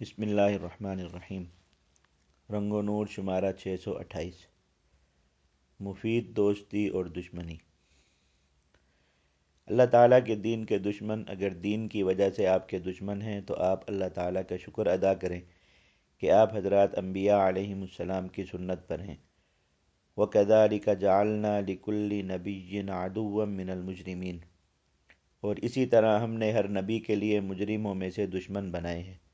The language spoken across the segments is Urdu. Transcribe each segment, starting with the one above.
بسم اللہ الرحمن الرحیم۔ رنگ و نور شمارہ چھ سو اٹھائیس۔ مفید، دوستی اور دشمنی۔ اللہ تعالیٰ کے دین کے دشمن، اگر دین کی وجہ سے آپ کے دشمن ہیں، تو آپ اللہ تعالیٰ کا شکر ادا کریں کہ آپ حضرات انبیاء علیہم السلام کی سنت پر ہیں۔ وَكَذَلِكَ جَعَلْنَا لِكُلِّ نَبِيٍّ عَدُوًّا مِّنَ الْمُجْرِمِينَ۔ اور اسی طرح ہم نے ہر نبی کے لیے مجرموں میں سے دشمن بنائے ہیں۔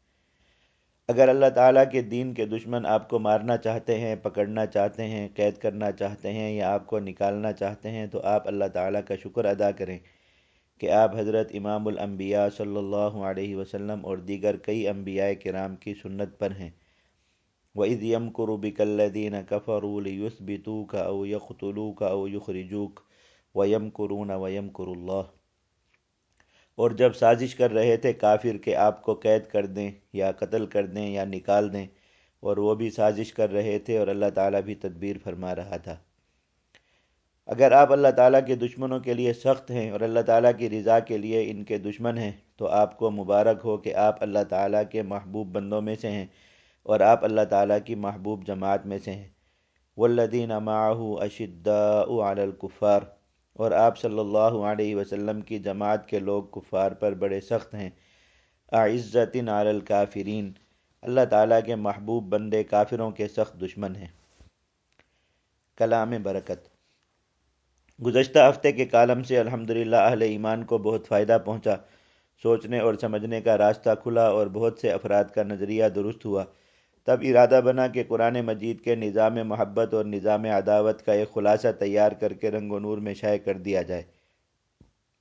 اگر اللہ تعالیٰ کے دین کے دشمن آپ کو مارنا چاہتے ہیں، پکڑنا چاہتے ہیں، قید کرنا چاہتے ہیں یا آپ کو نکالنا چاہتے ہیں، تو آپ اللہ تعالیٰ کا شکر ادا کریں کہ آپ حضرت امام الانبیاء صلی اللہ علیہ وسلم اور دیگر کئی انبیاء کرام کی سنت پر ہیں۔ وَإِذْ يَمْكُرُ بِكَ الَّذِينَ كَفَرُوا لِيُثْبِتُوكَ أَوْ يَقْتُلُوكَ أَوْ يُخْرِجُوكَ وَيَمْكُرُونَ وَيَمْكُرُ اللَّهُ اور جب سازش کر رہے تھے کافر کہ آپ کو قید کر دیں یا قتل کر دیں یا نکال دیں، اور وہ بھی سازش کر رہے تھے اور اللہ تعالیٰ بھی تدبیر فرما رہا تھا۔ اگر آپ اللہ تعالیٰ کے دشمنوں کے لیے سخت ہیں اور اللہ تعالیٰ کی رضا کے لیے ان کے دشمن ہیں، تو آپ کو مبارک ہو کہ آپ اللہ تعالیٰ کے محبوب بندوں میں سے ہیں اور آپ اللہ تعالیٰ کی محبوب جماعت میں سے ہیں۔ والذین معه اشداء علی الکفار اور آپ صلی اللہ علیہ وسلم کی جماعت کے لوگ کفار پر بڑے سخت ہیں۔ اعزت علی الکافرین، اللہ تعالیٰ کے محبوب بندے کافروں کے سخت دشمن ہیں۔ کلام برکت۔ گزشتہ ہفتے کے کالم سے الحمدللہ اہل ایمان کو بہت فائدہ پہنچا۔ سوچنے اور سمجھنے کا راستہ کھلا اور بہت سے افراد کا نظریہ درست ہوا۔ تب ارادہ بنا کہ قرآن مجید کے نظام محبت اور نظام عداوت کا ایک خلاصہ تیار کر کے رنگ و نور میں شائع کر دیا جائے۔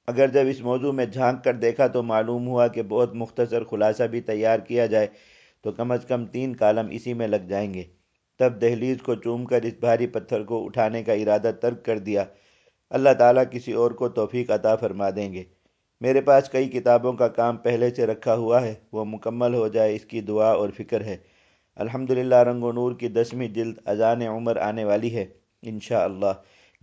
اگر جب اس موضوع میں جھانک کر دیکھا تو معلوم ہوا کہ بہت مختصر خلاصہ بھی تیار کیا جائے تو کم از کم تین کالم اسی میں لگ جائیں گے۔ تب دہلیز کو چوم کر اس بھاری پتھر کو اٹھانے کا ارادہ ترک کر دیا۔ اللہ تعالیٰ کسی اور کو توفیق عطا فرما دیں گے۔ میرے پاس کئی کتابوں کا کام پہلے سے رکھا ہوا ہے۔ وہ مکمل ہو جائے اس کی دعا اور فکر ہے۔ الحمدللہ رنگ و نور کی دسویں جلد اذان عمر آنے والی ہے، انشاءاللہ۔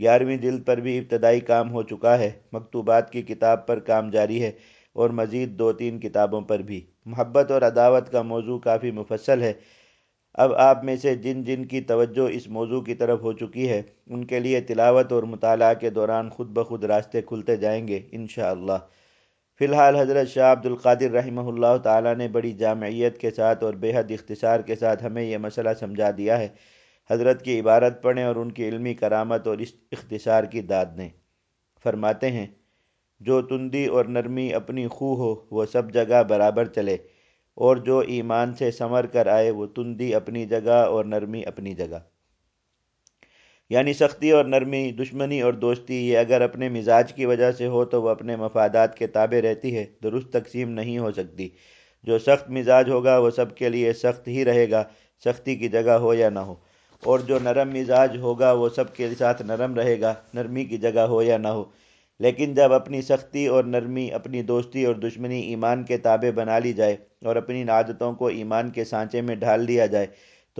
گیارہویں جلد پر بھی ابتدائی کام ہو چکا ہے، مکتوبات کی کتاب پر کام جاری ہے اور مزید دو تین کتابوں پر بھی۔ محبت اور عداوت کا موضوع کافی مفصل ہے۔ اب آپ میں سے جن جن کی توجہ اس موضوع کی طرف ہو چکی ہے، ان کے لیے تلاوت اور مطالعہ کے دوران خود بخود راستے کھلتے جائیں گے، انشاءاللہ۔ فی الحال حضرت شاہ عبد القادر رحمہ اللہ تعالیٰ نے بڑی جامعیت کے ساتھ اور بے حد اختصار کے ساتھ ہمیں یہ مسئلہ سمجھا دیا ہے۔ حضرت کی عبارت پڑھیں اور ان کی علمی کرامت اور اس اختصار کی داد دیں فرماتے ہیں، جو تندی اور نرمی اپنی خو ہو، وہ سب جگہ برابر چلے، اور جو ایمان سے سمر کر آئے، وہ تندی اپنی جگہ اور نرمی اپنی جگہ۔ یعنی سختی اور نرمی، دشمنی اور دوستی، یہ اگر اپنے مزاج کی وجہ سے ہو تو وہ اپنے مفادات کے تابع رہتی ہے، درست تقسیم نہیں ہو سکتی۔ جو سخت مزاج ہوگا، وہ سب کے لیے سخت ہی رہے گا، سختی کی جگہ ہو یا نہ ہو۔ اور جو نرم مزاج ہوگا، وہ سب کے ساتھ نرم رہے گا، نرمی کی جگہ ہو یا نہ ہو۔ لیکن جب اپنی سختی اور نرمی، اپنی دوستی اور دشمنی ایمان کے تابع بنا لی جائے اور اپنی عادتوں کو ایمان کے سانچے میں ڈھال دیا جائے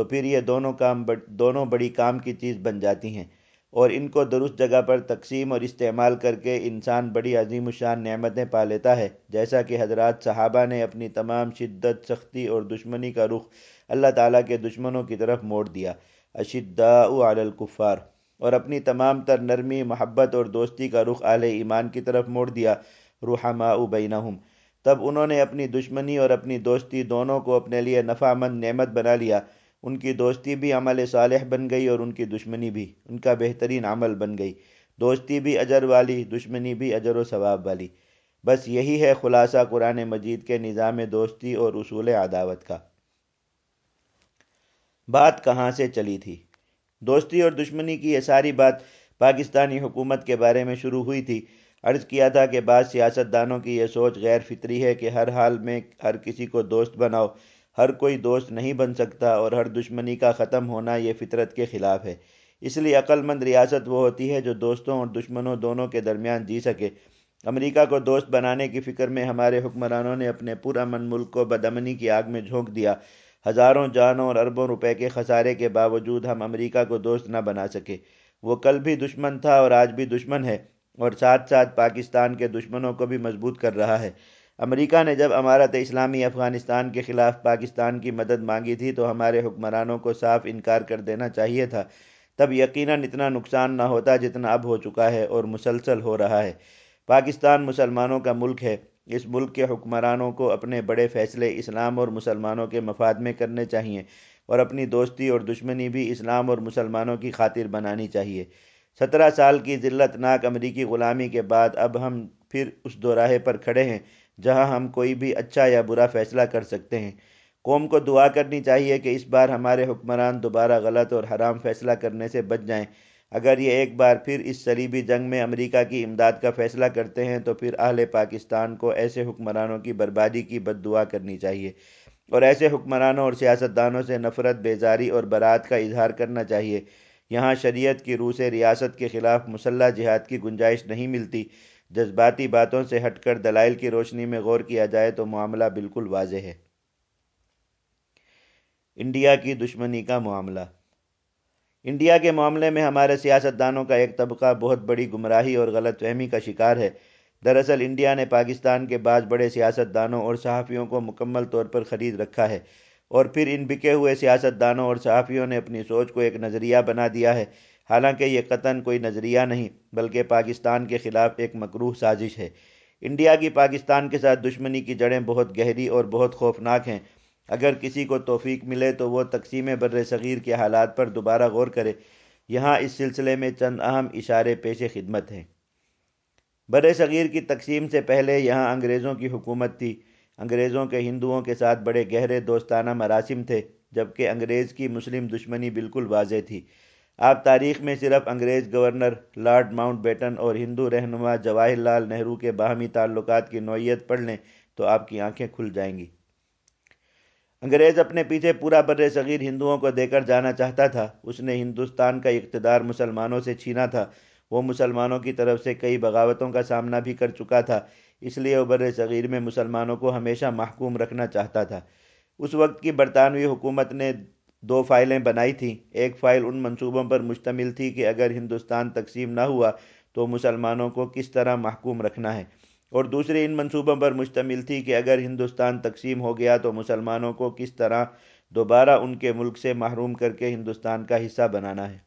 تو پھر یہ دونوں کام دونوں بڑی کام کی چیز بن جاتی ہیں اور ان کو درست جگہ پر تقسیم اور استعمال کر کے انسان بڑی عظیم الشان نعمتیں پا لیتا ہے۔ جیسا کہ حضرات صحابہ نے اپنی تمام شدت، سختی اور دشمنی کا رخ اللہ تعالیٰ کے دشمنوں کی طرف موڑ دیا۔ اشداء علی الکفار اور اپنی تمام تر نرمی، محبت اور دوستی کا رخ اعلی ایمان کی طرف موڑ دیا۔ رحماء بینہم۔ تب انہوں نے اپنی دشمنی اور اپنی دوستی دونوں کو اپنے لیے نفع مند نعمت بنا لیا۔ ان کی دوستی بھی عمل صالح بن گئی اور ان کی دشمنی بھی، ان کا بہترین عمل بن گئی۔ دوستی بھی اجر والی، دشمنی بھی اجر و ثواب والی۔ بس یہی ہے خلاصہ قرآن مجید کے نظام دوستی اور اصول عداوت کا۔ بات کہاں سے چلی تھی؟ دوستی اور دشمنی کی یہ ساری بات پاکستانی حکومت کے بارے میں شروع ہوئی تھی۔ عرض کیا تھا کہ بعض سیاست دانوں کی یہ سوچ غیر فطری ہے کہ ہر حال میں ہر کسی کو دوست بناؤ۔ ہر کوئی دوست نہیں بن سکتا اور ہر دشمنی کا ختم ہونا یہ فطرت کے خلاف ہے۔ اس لیے عقل مند ریاست وہ ہوتی ہے جو دوستوں اور دشمنوں دونوں کے درمیان جی سکے۔ امریکہ کو دوست بنانے کی فکر میں ہمارے حکمرانوں نے اپنے پرامن ملک کو بدمنی کی آگ میں جھونک دیا۔ ہزاروں جانوں اور اربوں روپے کے خسارے کے باوجود ہم امریکہ کو دوست نہ بنا سکے۔ وہ کل بھی دشمن تھا اور آج بھی دشمن ہے اور ساتھ ساتھ پاکستان کے دشمنوں کو بھی مضبوط کر رہا ہے۔ امریکہ نے جب امارت اسلامی افغانستان کے خلاف پاکستان کی مدد مانگی تھی تو ہمارے حکمرانوں کو صاف انکار کر دینا چاہیے تھا۔ تب یقیناً اتنا نقصان نہ ہوتا جتنا اب ہو چکا ہے اور مسلسل ہو رہا ہے۔ پاکستان مسلمانوں کا ملک ہے۔ اس ملک کے حکمرانوں کو اپنے بڑے فیصلے اسلام اور مسلمانوں کے مفاد میں کرنے چاہیے اور اپنی دوستی اور دشمنی بھی اسلام اور مسلمانوں کی خاطر بنانی چاہیے۔ سترہ سال کی ذلت ناک امریکی غلامی کے بعد اب ہم پھر اس دوراہے پر کھڑے ہیں۔ جہاں ہم کوئی بھی اچھا یا برا فیصلہ کر سکتے ہیں۔ قوم کو دعا کرنی چاہیے کہ اس بار ہمارے حکمران دوبارہ غلط اور حرام فیصلہ کرنے سے بچ جائیں۔ اگر یہ ایک بار پھر اس صلیبی جنگ میں امریکہ کی امداد کا فیصلہ کرتے ہیں، تو پھر اہل پاکستان کو ایسے حکمرانوں کی بربادی کی بد دعا کرنی چاہیے۔ اور ایسے حکمرانوں اور سیاستدانوں سے نفرت، بیزاری اور برات کا اظہار کرنا چاہیے۔ یہاں شریعت کی روح سے ریاست کے خلاف مسلح جہاد کی گنجائش نہیں ملتی۔ جذباتی باتوں سے ہٹ کر دلائل کی روشنی میں غور کیا جائے تو معاملہ بالکل واضح ہے۔ انڈیا کی دشمنی کا معاملہ۔ انڈیا کے معاملے میں ہمارے سیاستدانوں کا ایک طبقہ بہت بڑی گمراہی اور غلط فہمی کا شکار ہے۔ دراصل انڈیا نے پاکستان کے بعض بڑے سیاستدانوں اور صحافیوں کو مکمل طور پر خرید رکھا ہے اور پھر ان بکے ہوئے سیاستدانوں اور صحافیوں نے اپنی سوچ کو ایک نظریہ بنا دیا ہے۔ حالانکہ یہ قطن کوئی نظریہ نہیں، بلکہ پاکستان کے خلاف ایک مکروح سازش ہے۔ انڈیا کی پاکستان کے ساتھ دشمنی کی جڑیں بہت گہری اور بہت خوفناک ہیں۔ اگر کسی کو توفیق ملے تو وہ تقسیم بر صغیر کے حالات پر دوبارہ غور کرے۔ یہاں اس سلسلے میں چند اہم اشارے پیش خدمت ہیں۔ بر صغیر کی تقسیم سے پہلے یہاں انگریزوں کی حکومت تھی۔ انگریزوں کے ہندوؤں کے ساتھ بڑے گہرے دوستانہ مراسم تھے، جبکہ انگریز کی مسلم دشمنی بالکل واضح تھی۔ آپ تاریخ میں صرف انگریز گورنر لارڈ ماؤنٹ بیٹن اور ہندو رہنما جواہر لال نہرو کے باہمی تعلقات کی نوعیت پڑھ لیں تو آپ کی آنکھیں کھل جائیں گی۔ انگریز اپنے پیچھے پورا بر صغیر ہندوؤں کو دے کر جانا چاہتا تھا۔ اس نے ہندوستان کا اقتدار مسلمانوں سے چھینا تھا۔ وہ مسلمانوں کی طرف سے کئی بغاوتوں کا سامنا بھی کر چکا تھا۔ اس لیے وہ بر صغیر میں مسلمانوں کو ہمیشہ محکوم رکھنا چاہتا تھا۔ اس وقت کی برطانوی حکومت نے دو فائلیں بنائی تھیں۔ ایک فائل ان منصوبوں پر مشتمل تھی کہ اگر ہندوستان تقسیم نہ ہوا تو مسلمانوں کو کس طرح محکوم رکھنا ہے۔ اور دوسری ان منصوبوں پر مشتمل تھی کہ اگر ہندوستان تقسیم ہو گیا تو مسلمانوں کو کس طرح دوبارہ ان کے ملک سے محروم کر کے ہندوستان کا حصہ بنانا ہے۔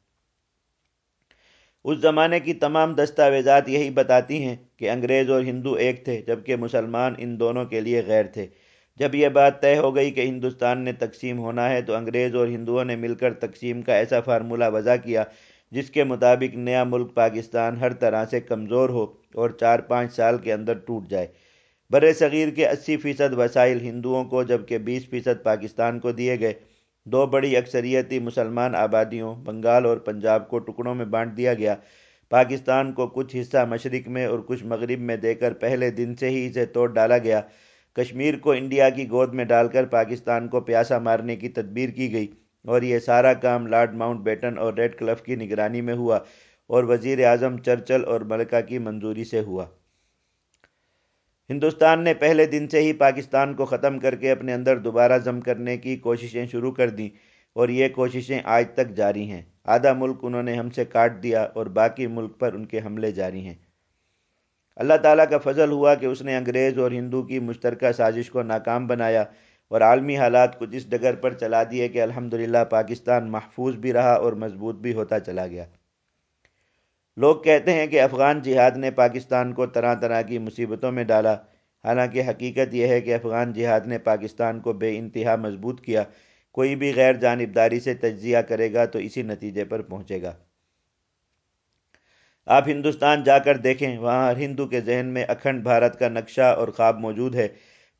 اس زمانے کی تمام دستاویزات یہی بتاتی ہیں کہ انگریز اور ہندو ایک تھے، جبکہ مسلمان ان دونوں کے لیے غیر تھے۔ جب یہ بات طے ہو گئی کہ ہندوستان نے تقسیم ہونا ہے تو انگریز اور ہندوؤں نے مل کر تقسیم کا ایسا فارمولہ وضع کیا جس کے مطابق نیا ملک پاکستان ہر طرح سے کمزور ہو اور چار پانچ سال کے اندر ٹوٹ جائے۔ بر صغیر کے اسی فیصد وسائل ہندوؤں کو جبکہ بیس فیصد پاکستان کو دیے گئے، دو بڑی اکثریتی مسلمان آبادیوں، بنگال اور پنجاب کو ٹکڑوں میں بانٹ دیا گیا۔ پاکستان کو کچھ حصہ مشرق میں اور کچھ مغرب میں دے کر پہلے دن سے ہی اسے توڑ ڈالا گیا۔ کشمیر کو انڈیا کی گود میں ڈال کر پاکستان کو پیاسا مارنے کی تدبیر کی گئی اور یہ سارا کام لارڈ ماؤنٹ بیٹن اور ریڈ کلف کی نگرانی میں ہوا اور وزیر اعظم چرچل اور ملکہ کی منظوری سے ہوا۔ ہندوستان نے پہلے دن سے ہی پاکستان کو ختم کر کے اپنے اندر دوبارہ ضم کرنے کی کوششیں شروع کر دیں اور یہ کوششیں آج تک جاری ہیں۔ آدھا ملک انہوں نے ہم سے کاٹ دیا اور باقی ملک پر ان کے حملے جاری ہیں۔ اللہ تعالیٰ کا فضل ہوا کہ اس نے انگریز اور ہندو کی مشترکہ سازش کو ناکام بنایا اور عالمی حالات کو جس ڈگر پر چلا دیے کہ الحمدللہ پاکستان محفوظ بھی رہا اور مضبوط بھی ہوتا چلا گیا۔ لوگ کہتے ہیں کہ افغان جہاد نے پاکستان کو طرح طرح کی مصیبتوں میں ڈالا۔ حالانکہ حقیقت یہ ہے کہ افغان جہاد نے پاکستان کو بے انتہا مضبوط کیا۔ کوئی بھی غیر جانبداری سے تجزیہ کرے گا تو اسی نتیجے پر پہنچے گا۔ آپ ہندوستان جا کر دیکھیں، وہاں ہر ہندو کے ذہن میں اکھنڈ بھارت کا نقشہ اور خواب موجود ہے،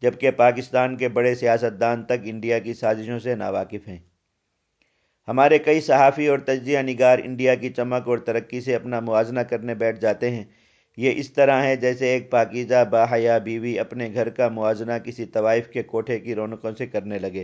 جبکہ پاکستان کے بڑے سیاستدان تک انڈیا کی سازشوں سے ناواقف ہیں۔ ہمارے کئی صحافی اور تجزیہ نگار انڈیا کی چمک اور ترقی سے اپنا موازنہ کرنے بیٹھ جاتے ہیں۔ یہ اس طرح ہے جیسے ایک پاکیزہ باحیا بیوی اپنے گھر کا موازنہ کسی طوائف کے کوٹھے کی رونقوں سے کرنے لگے۔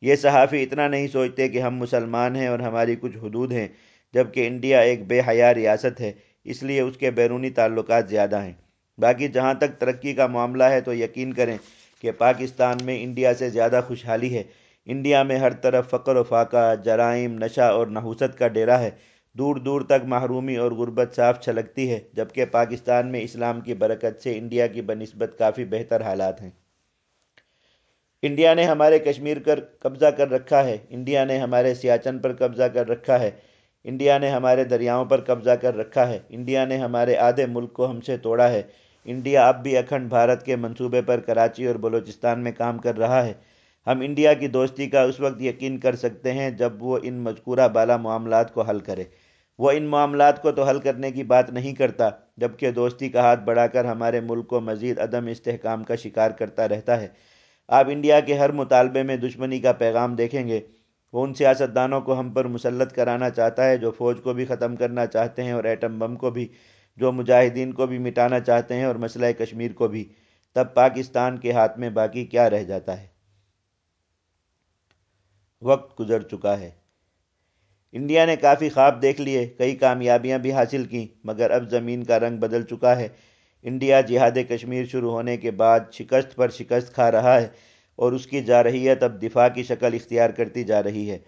یہ صحافی اتنا نہیں سوچتے کہ ہم مسلمان ہیں اور ہماری کچھ حدود ہیں، جبکہ انڈیا ایک بے حیا ریاست ہے۔ اس لیے اس کے بیرونی تعلقات زیادہ ہیں۔ باقی جہاں تک ترقی کا معاملہ ہے تو یقین کریں کہ پاکستان میں انڈیا سے زیادہ خوشحالی ہے۔ انڈیا میں ہر طرف فقر و فاقہ، جرائم، نشہ اور نحوست کا ڈیرا ہے۔ دور دور تک محرومی اور غربت صاف چھلکتی ہے، جبکہ پاکستان میں اسلام کی برکت سے انڈیا کی بنسبت کافی بہتر حالات ہیں۔ انڈیا نے ہمارے کشمیر پر قبضہ کر رکھا ہے۔ انڈیا نے ہمارے سیاچن پر قبضہ کر رکھا ہے۔ انڈیا نے ہمارے دریاؤں پر قبضہ کر رکھا ہے۔ انڈیا نے ہمارے آدھے ملک کو ہم سے توڑا ہے۔ انڈیا اب بھی اکھنڈ بھارت کے منصوبے پر کراچی اور بلوچستان میں کام کر رہا ہے۔ ہم انڈیا کی دوستی کا اس وقت یقین کر سکتے ہیں جب وہ ان مذکورہ بالا معاملات کو حل کرے۔ وہ ان معاملات کو تو حل کرنے کی بات نہیں کرتا، جبکہ دوستی کا ہاتھ بڑھا کر ہمارے ملک کو مزید عدم استحکام کا شکار کرتا رہتا ہے۔ آپ انڈیا کے ہر مطالبے میں دشمنی کا پیغام دیکھیں گے۔ وہ ان سیاستدانوں کو ہم پر مسلط کرانا چاہتا ہے، جو فوج کو بھی ختم کرنا چاہتے ہیں اور ایٹم بم کو بھی، جو مجاہدین کو بھی مٹانا چاہتے ہیں اور مسئلہ کشمیر کو بھی۔ تب پاکستان کے ہاتھ میں باقی کیا رہ جاتا ہے؟ وقت گزر چکا ہے۔ انڈیا نے کافی خواب دیکھ لیے، کئی کامیابیاں بھی حاصل کیں، مگر اب زمین کا رنگ بدل چکا ہے۔ انڈیا جہاد کشمیر شروع ہونے کے بعد شکست پر شکست کھا رہا ہے۔ اور اس کی جارحیت اب دفاع کی شکل اختیار کرتی جا رہی ہے۔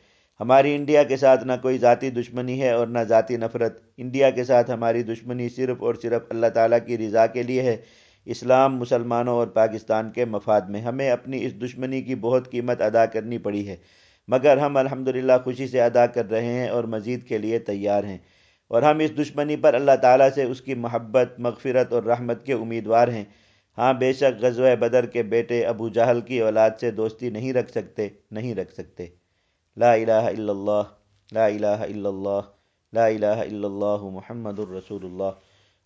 ہماری انڈیا کے ساتھ نہ کوئی ذاتی دشمنی ہے اور نہ ذاتی نفرت۔ انڈیا کے ساتھ ہماری دشمنی صرف اور صرف اللہ تعالیٰ کی رضا کے لیے ہے۔ اسلام، مسلمانوں اور پاکستان کے مفاد میں ہمیں اپنی اس دشمنی کی بہت قیمت ادا کرنی پڑی ہے۔ مگر ہم الحمدللہ خوشی سے ادا کر رہے ہیں اور مزید کے لیے تیار ہیں۔ اور ہم اس دشمنی پر اللہ تعالیٰ سے اس کی محبت، مغفرت اور رحمت کے امیدوار ہیں۔ ہاں بے شک غزوہ بدر کے بیٹے ابو جہل کی اولاد سے دوستی نہیں رکھ سکتے، نہیں رکھ سکتے۔ لا الہ الا اللہ، لا الہ الا اللہ، لا الہ الا اللہ محمد الرسول اللہ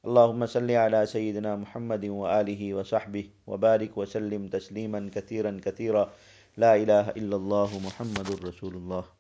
اللہم صلی علی سیدنا محمد وآلہ وصحبہ وبارک وسلم تسلیما کثیرا کثیرا۔ لا الہ الا اللہ محمد الرسول اللہ